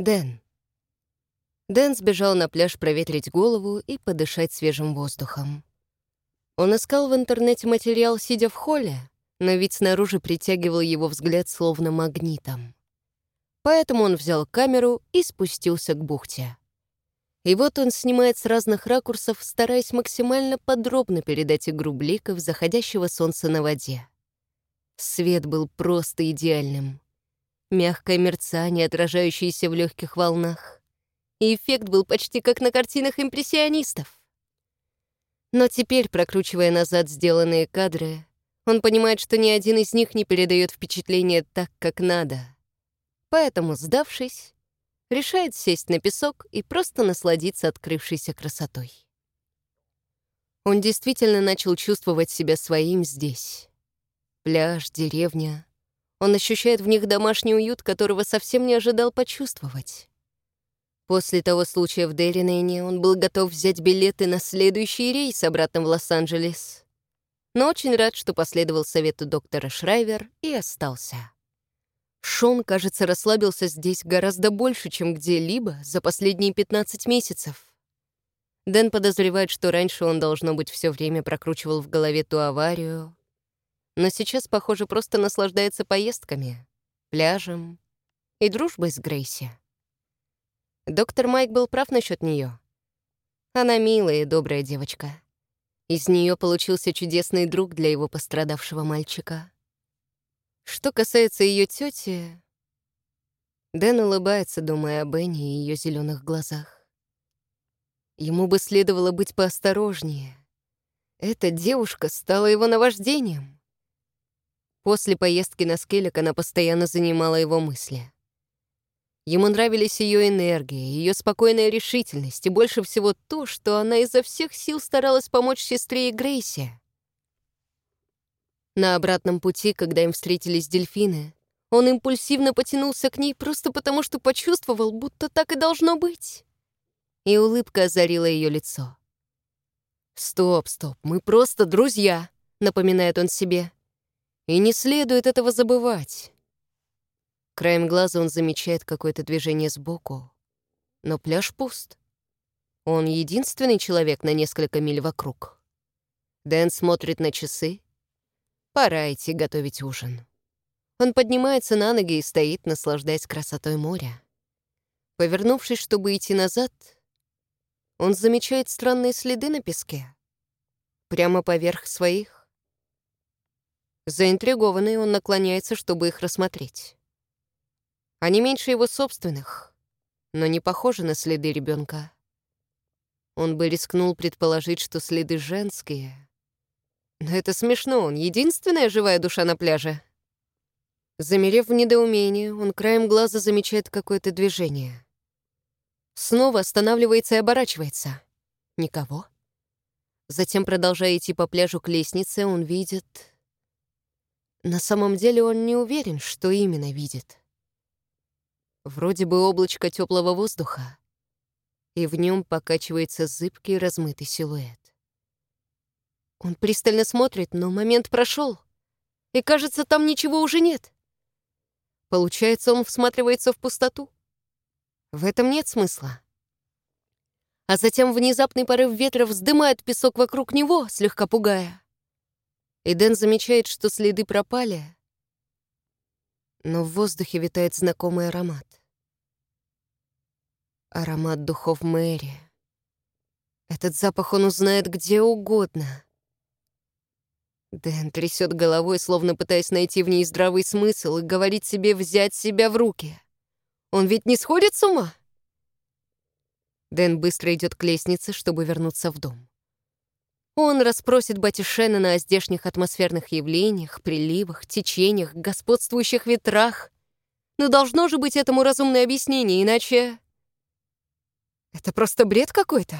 Дэн. Дэн сбежал на пляж проветрить голову и подышать свежим воздухом. Он искал в интернете материал, сидя в холле, но вид снаружи притягивал его взгляд словно магнитом. Поэтому он взял камеру и спустился к бухте. И вот он снимает с разных ракурсов, стараясь максимально подробно передать игру бликов заходящего солнца на воде. Свет был просто идеальным. Мягкое мерцание, отражающееся в легких волнах. И эффект был почти как на картинах импрессионистов. Но теперь, прокручивая назад сделанные кадры, он понимает, что ни один из них не передает впечатление так, как надо. Поэтому, сдавшись, решает сесть на песок и просто насладиться открывшейся красотой. Он действительно начал чувствовать себя своим здесь. Пляж, деревня. Он ощущает в них домашний уют, которого совсем не ожидал почувствовать. После того случая в Деринейне он был готов взять билеты на следующий рейс обратно в Лос-Анджелес. Но очень рад, что последовал совету доктора Шрайвер и остался. Шон, кажется, расслабился здесь гораздо больше, чем где-либо за последние 15 месяцев. Дэн подозревает, что раньше он, должно быть, все время прокручивал в голове ту аварию, но сейчас, похоже, просто наслаждается поездками, пляжем и дружбой с Грейси. Доктор Майк был прав насчет нее. Она милая и добрая девочка. Из нее получился чудесный друг для его пострадавшего мальчика. Что касается ее тети, Дэн улыбается, думая о Бенни и ее зеленых глазах. Ему бы следовало быть поосторожнее. Эта девушка стала его наваждением. После поездки на Скеллик она постоянно занимала его мысли. Ему нравились ее энергия, ее спокойная решительность и больше всего то, что она изо всех сил старалась помочь сестре и Грейсе. На обратном пути, когда им встретились дельфины, он импульсивно потянулся к ней просто потому, что почувствовал, будто так и должно быть. И улыбка озарила ее лицо. «Стоп, стоп, мы просто друзья», — напоминает он себе. «И не следует этого забывать». Краем глаза он замечает какое-то движение сбоку, но пляж пуст. Он единственный человек на несколько миль вокруг. Дэн смотрит на часы Пора идти готовить ужин. Он поднимается на ноги и стоит, наслаждаясь красотой моря. Повернувшись, чтобы идти назад, он замечает странные следы на песке. Прямо поверх своих. Заинтригованный, он наклоняется, чтобы их рассмотреть. Они меньше его собственных, но не похожи на следы ребенка. Он бы рискнул предположить, что следы женские — но это смешно, он единственная живая душа на пляже. Замерев в недоумении, он краем глаза замечает какое-то движение. Снова останавливается и оборачивается. Никого. Затем, продолжая идти по пляжу к лестнице, он видит... На самом деле он не уверен, что именно видит. Вроде бы облачко теплого воздуха, и в нем покачивается зыбкий размытый силуэт. Он пристально смотрит, но момент прошел, и, кажется, там ничего уже нет. Получается, он всматривается в пустоту. В этом нет смысла. А затем внезапный порыв ветра вздымает песок вокруг него, слегка пугая. И Дэн замечает, что следы пропали, но в воздухе витает знакомый аромат. Аромат духов Мэри. Этот запах он узнает где угодно. Дэн трясет головой, словно пытаясь найти в ней здравый смысл и говорить себе взять себя в руки. Он ведь не сходит с ума? Дэн быстро идет к лестнице, чтобы вернуться в дом. Он расспросит Бати Шеннона о здешних атмосферных явлениях, приливах, течениях, господствующих ветрах. Но должно же быть этому разумное объяснение, иначе... Это просто бред какой-то.